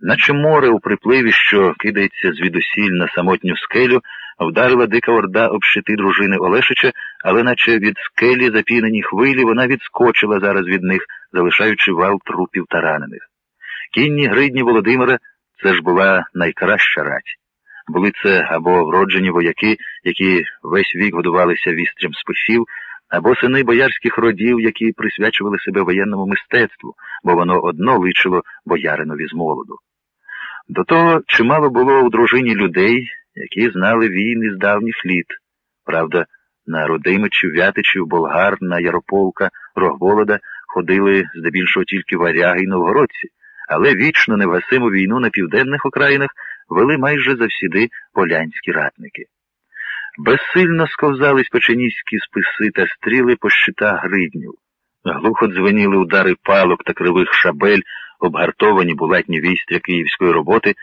Наче море у припливі, що кидається звідусіль на самотню скелю, вдарила дика орда об щити дружини Олешича, але наче від скелі запінені хвилі вона відскочила зараз від них, залишаючи вал трупів та ранених. Кінні гридні Володимира це ж була найкраща рать. Були це або вроджені вояки, які весь вік годувалися вістрям списів, або сини боярських родів, які присвячували себе воєнному мистецтву, бо воно одно личило бояринові з молоду. До того чимало було у дружині людей, які знали війни з давніх літ. Правда, на Родимичів, Вятичів, Болгар, на Ярополка, Рогволода ходили здебільшого тільки варяги й новгородці, але вічно невгасиму війну на південних окраїнах вели майже завсіди полянські ратники. Безсильно сковзались печеніські списи та стріли по щита гриднів. Глухо дзвеніли удари палок та кривих шабель, обгартовані булатні війстря київської роботи,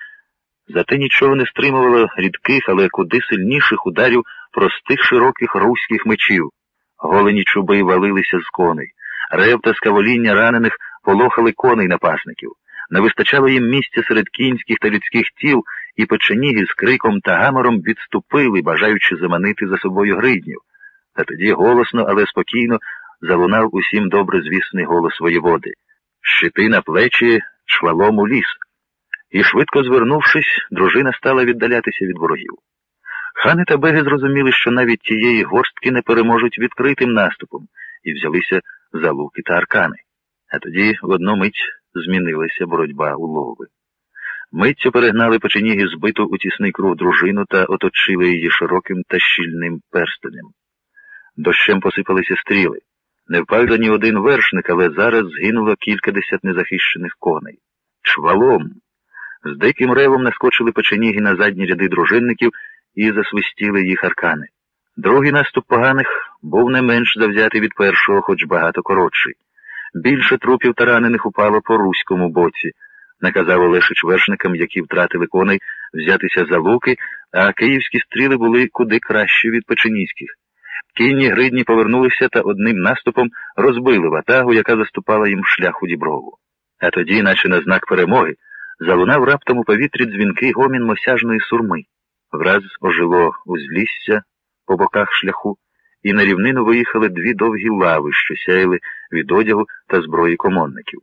зате нічого не стримувало рідких, але куди сильніших ударів простих широких руських мечів. Голені чуби валилися з коней, рев та скавоління ранених полохали коней напасників. Не вистачало їм місця серед кінських та людських тіл, і печеніги з криком та гамором відступили, бажаючи заманити за собою гриднів. Та тоді голосно, але спокійно залунав усім добре звісний голос воєводи. Щити на плечі швалом у ліс. І, швидко звернувшись, дружина стала віддалятися від ворогів. Хани та беги зрозуміли, що навіть тієї горстки не переможуть відкритим наступом, і взялися за луки та аркани. А тоді в одну мить змінилася боротьба у лови. Миттю перегнали печеніги збиту у тісний круг дружину та оточили її широким та щільним перстенем. Дощем посипалися стріли. Не впав ні один вершник, але зараз згинуло кількадесят незахищених коней. Чвалом. З диким ревом наскочили печеніги на задні ряди дружинників і засвистіли їх аркани. Другий наступ поганих був не менш завзятий від першого, хоч багато коротший. Більше трупів та ранених упало по руському боці, наказав Олешич вершникам, які втратили коней, взятися за луки, а київські стріли були куди кращі від печеніських. Кінні гридні повернулися та одним наступом розбили ватагу, яка заступала їм шлях у діброву. А тоді, наче на знак перемоги, залунав раптом у повітрі дзвінкий гомін мосяжної сурми. Враз ожило узлісся по боках шляху, і на рівнину виїхали дві довгі лави, що сяяли від одягу та зброї комонників.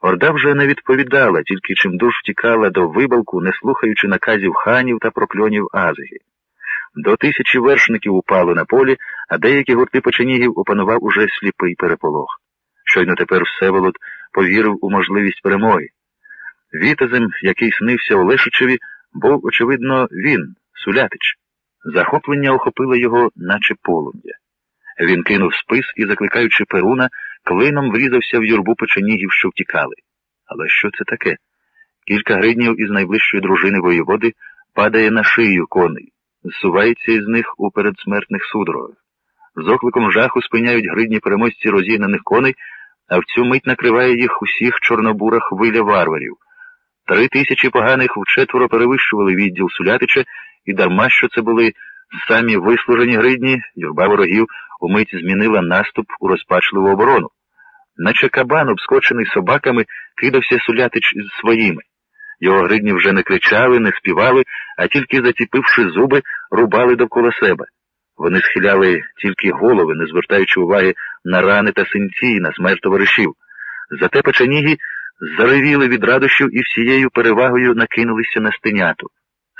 Орда вже не відповідала, тільки чимдуж втікала до вибалку, не слухаючи наказів ханів та прокльонів Азиги. До тисячі вершників упало на полі, а деякі гурти печенігів опанував уже сліпий переполох. Щойно тепер Всеволод повірив у можливість перемоги. Вітазем, який снився Олешичеві, був, очевидно, він, Сулятич. Захоплення охопило його, наче полум'я. Він кинув спис і, закликаючи Перуна, клином врізався в юрбу печенігів, що втікали. Але що це таке? Кілька гриднів із найближчої дружини воєводи падає на шию коней, зсувається із них у передсмертних судорогах. З окликом жаху спиняють гридні переможці розігнаних коней, а в цю мить накриває їх усіх чорнобура хвиля варварів. Три тисячі поганих вчетверо перевищували відділ Сулятича, і дарма що це були самі вислужені гридні, юрба ворогів умить змінила наступ у розпачливу оборону. Наче кабан, обскочений собаками, кидався Сулятич із своїми. Його гридні вже не кричали, не співали, а тільки, затіпивши зуби, рубали довкола себе. Вони схиляли тільки голови, не звертаючи уваги на рани та синці, на смерть товаришів. Зате печеніги заревіли від радощів і всією перевагою накинулися на стеняту.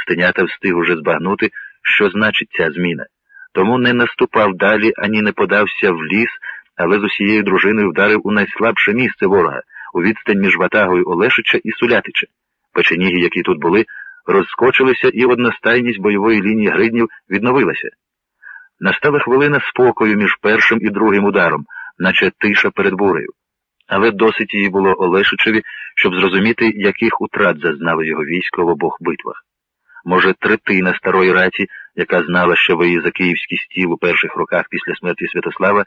Стенята встиг уже збагнути, що значить ця зміна. Тому не наступав далі, ані не подався в ліс, але з усією дружиною вдарив у найслабше місце ворога, у відстань між ватагою Олешича і Сулятича. Печеніги, які тут були, розскочилися, і одностайність бойової лінії гриднів відновилася. Настала хвилина спокою між першим і другим ударом, наче тиша перед бурею. Але досить її було Олешичеві, щоб зрозуміти, яких утрат зазнало його військо в обох битвах. Може, третина старої раті, яка знала, що ви за київський стіл у перших роках після смерті Святослава,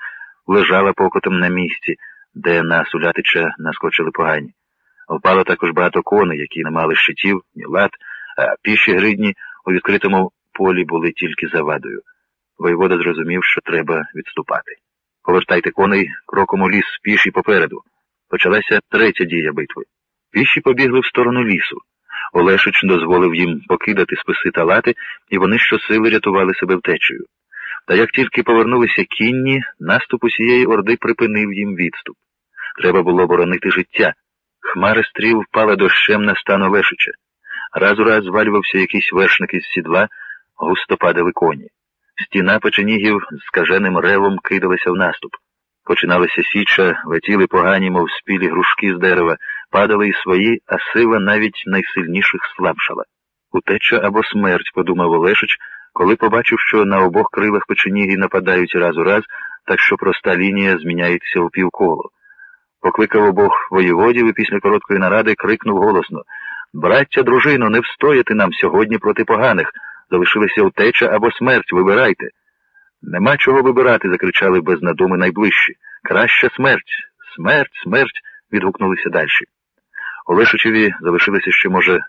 лежала покотом на місці, де на Сулятича наскочили погані. Впало також багато коней, які не мали щитів, ні лад, а піші гридні у відкритому полі були тільки завадою. Воєвода зрозумів, що треба відступати. Повертайте коней кроком у ліс піші попереду. Почалася третя дія битви. Піші побігли в сторону лісу. Олешич дозволив їм покидати списи та лати, і вони щосили рятували себе втечею. Та як тільки повернулися кінні, наступ усієї орди припинив їм відступ. Треба було боронити життя. Хмара стріл впала дощем на стан Олешича. Раз у раз звалювався якийсь вершник із сідла, густо падали коні. Стіна печенігів з скаженим ревом кидалася в наступ. Починалася січа, летіли погані, мов спілі грушки з дерева, падали й свої, а сила навіть найсильніших слабшала. Утеча або смерть, подумав Олешич, коли побачив, що на обох крилах печеніги нападають раз у раз, так що проста лінія зміняється у півколо. Покликав обох воєводів і після короткої наради крикнув голосно Браття, дружино, не встояти нам сьогодні проти поганих. Залишилися утеча або смерть, вибирайте. Нема чого вибирати, закричали без надуми найближчі. Краща смерть, смерть, смерть. відгукнулися далі. Олешичеві залишилося ще, може,